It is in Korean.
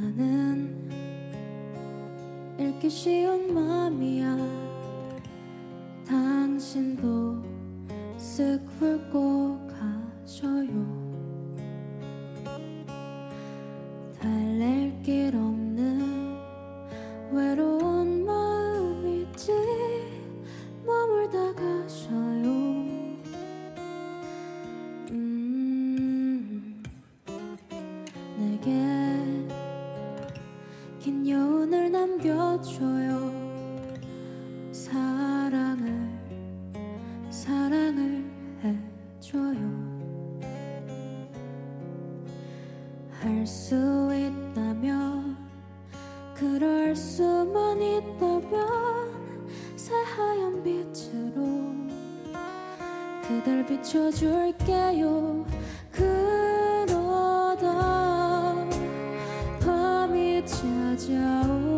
나는 읽기 쉬운 맘이야. 당신도 쓱 훑고 가셔요. 달랠 길 없는 외로운 마음이지. 머물다 가셔요. 음, 내게 남겨줘요. 사랑을 사랑을 해줘요. 할 수 있다면 그럴 수만 있다면 새하얀 빛으로 그댈 비춰줄게요. 그러다 밤이 찾아오